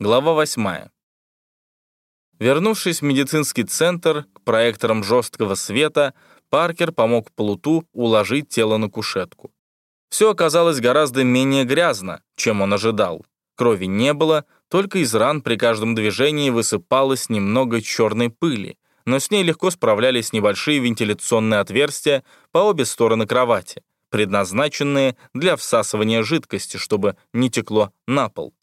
Глава 8. Вернувшись в медицинский центр к проекторам жесткого света, Паркер помог Плуту уложить тело на кушетку. Все оказалось гораздо менее грязно, чем он ожидал. Крови не было, только из ран при каждом движении высыпалось немного черной пыли, но с ней легко справлялись небольшие вентиляционные отверстия по обе стороны кровати, предназначенные для всасывания жидкости, чтобы не текло на пол.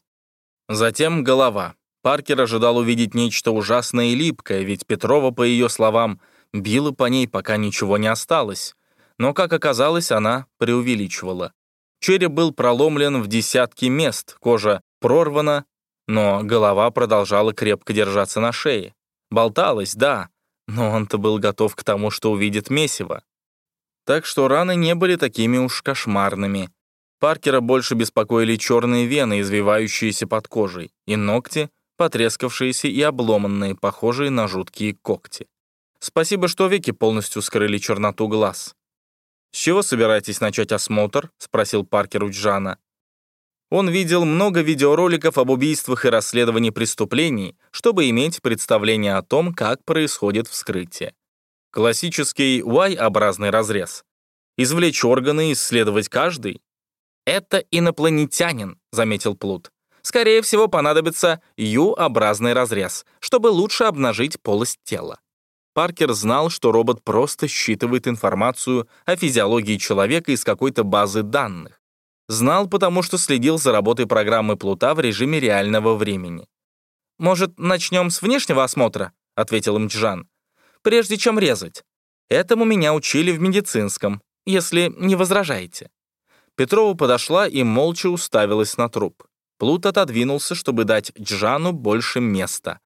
Затем голова. Паркер ожидал увидеть нечто ужасное и липкое, ведь Петрова, по ее словам, била по ней, пока ничего не осталось. Но, как оказалось, она преувеличивала. Череп был проломлен в десятки мест, кожа прорвана, но голова продолжала крепко держаться на шее. Болталась, да, но он-то был готов к тому, что увидит месиво. Так что раны не были такими уж кошмарными. Паркера больше беспокоили черные вены, извивающиеся под кожей, и ногти, потрескавшиеся и обломанные, похожие на жуткие когти. Спасибо, что веки полностью скрыли черноту глаз. «С чего собираетесь начать осмотр?» — спросил Паркер у Джана. Он видел много видеороликов об убийствах и расследовании преступлений, чтобы иметь представление о том, как происходит вскрытие. Классический Y-образный разрез. Извлечь органы исследовать каждый «Это инопланетянин», — заметил Плут. «Скорее всего, понадобится U-образный разрез, чтобы лучше обнажить полость тела». Паркер знал, что робот просто считывает информацию о физиологии человека из какой-то базы данных. Знал, потому что следил за работой программы Плута в режиме реального времени. «Может, начнем с внешнего осмотра?» — ответил Мчжан. «Прежде чем резать. Этому меня учили в медицинском, если не возражаете». Петрова подошла и молча уставилась на труп. Плут отодвинулся, чтобы дать Джану больше места.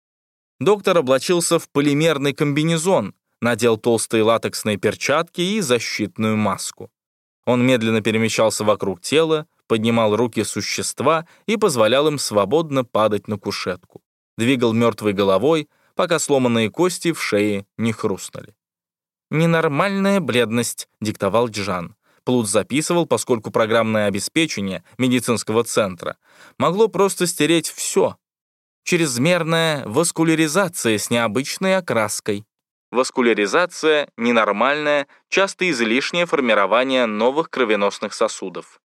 Доктор облачился в полимерный комбинезон, надел толстые латексные перчатки и защитную маску. Он медленно перемещался вокруг тела, поднимал руки существа и позволял им свободно падать на кушетку. Двигал мертвой головой, пока сломанные кости в шее не хрустнули. «Ненормальная бледность», — диктовал Джан. Плут записывал, поскольку программное обеспечение медицинского центра могло просто стереть все. Чрезмерная васкуляризация с необычной окраской. Васкуляризация — ненормальное, часто излишнее формирование новых кровеносных сосудов.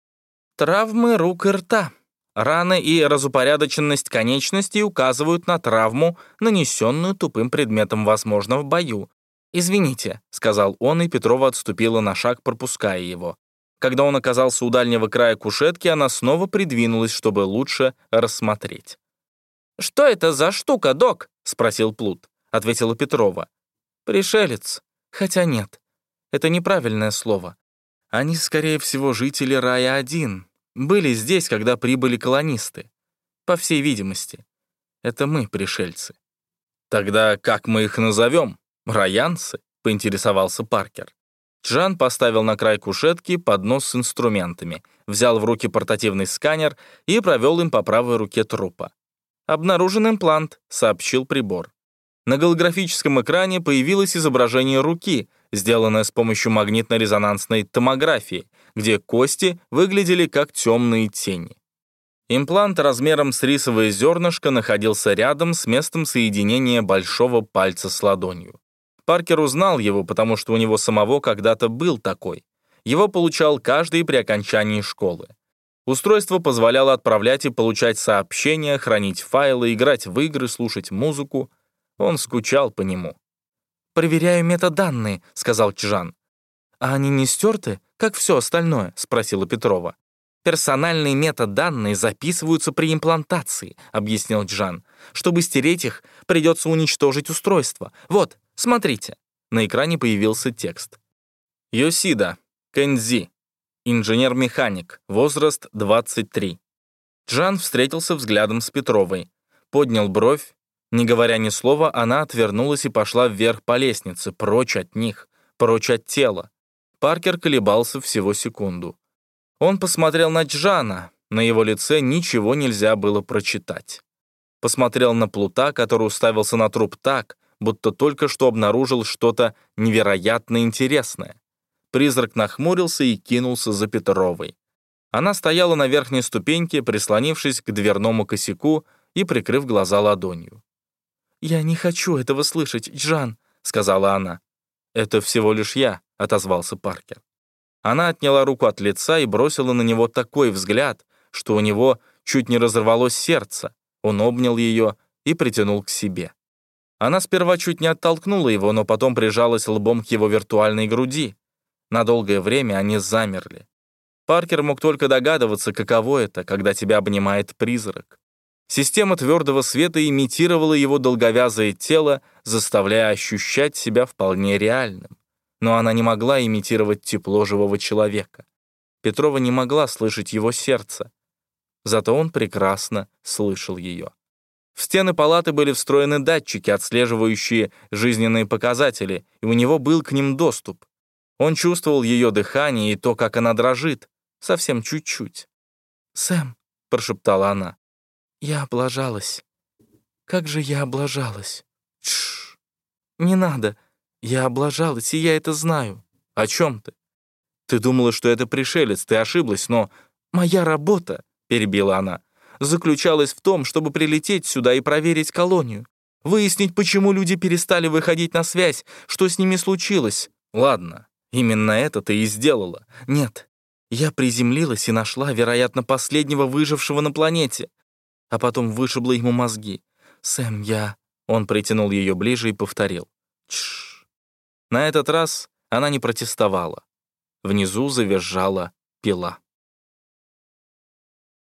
Травмы рук и рта. Раны и разупорядоченность конечностей указывают на травму, нанесенную тупым предметом, возможно, в бою, «Извините», — сказал он, и Петрова отступила на шаг, пропуская его. Когда он оказался у дальнего края кушетки, она снова придвинулась, чтобы лучше рассмотреть. «Что это за штука, док?» — спросил Плут. Ответила Петрова. «Пришелец. Хотя нет. Это неправильное слово. Они, скорее всего, жители Рая-1. Были здесь, когда прибыли колонисты. По всей видимости. Это мы, пришельцы». «Тогда как мы их назовем?» «Раянцы?» — поинтересовался Паркер. Джан поставил на край кушетки поднос с инструментами, взял в руки портативный сканер и провел им по правой руке трупа. «Обнаружен имплант», — сообщил прибор. На голографическом экране появилось изображение руки, сделанное с помощью магнитно-резонансной томографии, где кости выглядели как темные тени. Имплант размером с рисовое зернышко находился рядом с местом соединения большого пальца с ладонью. Паркер узнал его, потому что у него самого когда-то был такой. Его получал каждый при окончании школы. Устройство позволяло отправлять и получать сообщения, хранить файлы, играть в игры, слушать музыку. Он скучал по нему. «Проверяю метаданные», — сказал Чжан. «А они не стерты, как все остальное?» — спросила Петрова. «Персональные метаданные записываются при имплантации», — объяснил Джан. «Чтобы стереть их, придется уничтожить устройство. Вот, Смотрите. На экране появился текст. Йосида, Кэнзи, инженер-механик, возраст 23. Джан встретился взглядом с Петровой. Поднял бровь. Не говоря ни слова, она отвернулась и пошла вверх по лестнице, прочь от них, прочь от тела. Паркер колебался всего секунду. Он посмотрел на Джана. На его лице ничего нельзя было прочитать. Посмотрел на Плута, который уставился на труп так, будто только что обнаружил что-то невероятно интересное. Призрак нахмурился и кинулся за Петровой. Она стояла на верхней ступеньке, прислонившись к дверному косяку, и прикрыв глаза ладонью. «Я не хочу этого слышать, Джан», — сказала она. «Это всего лишь я», — отозвался Паркер. Она отняла руку от лица и бросила на него такой взгляд, что у него чуть не разорвалось сердце. Он обнял ее и притянул к себе. Она сперва чуть не оттолкнула его, но потом прижалась лбом к его виртуальной груди. На долгое время они замерли. Паркер мог только догадываться, каково это, когда тебя обнимает призрак. Система твердого света имитировала его долговязое тело, заставляя ощущать себя вполне реальным. Но она не могла имитировать тепло живого человека. Петрова не могла слышать его сердце. Зато он прекрасно слышал ее. В стены палаты были встроены датчики, отслеживающие жизненные показатели, и у него был к ним доступ. Он чувствовал ее дыхание и то, как она дрожит, совсем чуть-чуть. «Сэм», — прошептала она, — «я облажалась. Как же я облажалась?» «Тш, не надо. Я облажалась, и я это знаю. О чем ты? Ты думала, что это пришелец, ты ошиблась, но моя работа, — перебила она, — заключалась в том, чтобы прилететь сюда и проверить колонию, выяснить, почему люди перестали выходить на связь, что с ними случилось. Ладно, именно это ты и сделала. Нет, я приземлилась и нашла, вероятно, последнего выжившего на планете, а потом вышибла ему мозги. Сэм, я... Он притянул ее ближе и повторил. Чш. На этот раз она не протестовала. Внизу завизжала пила.